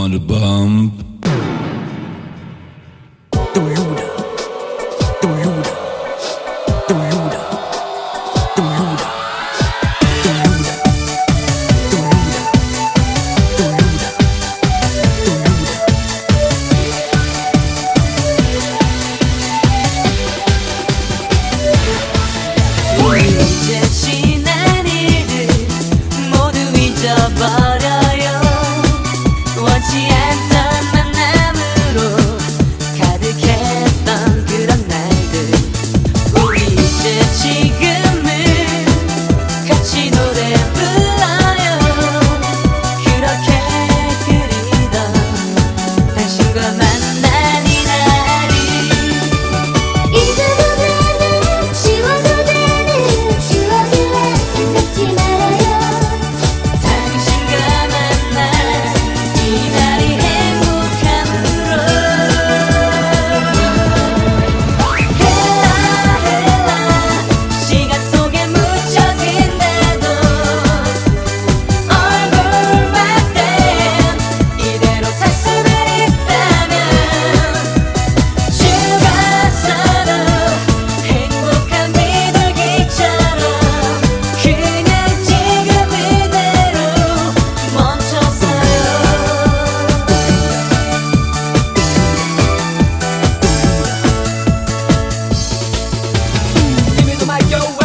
want a bump? Toluda, Toluda, Give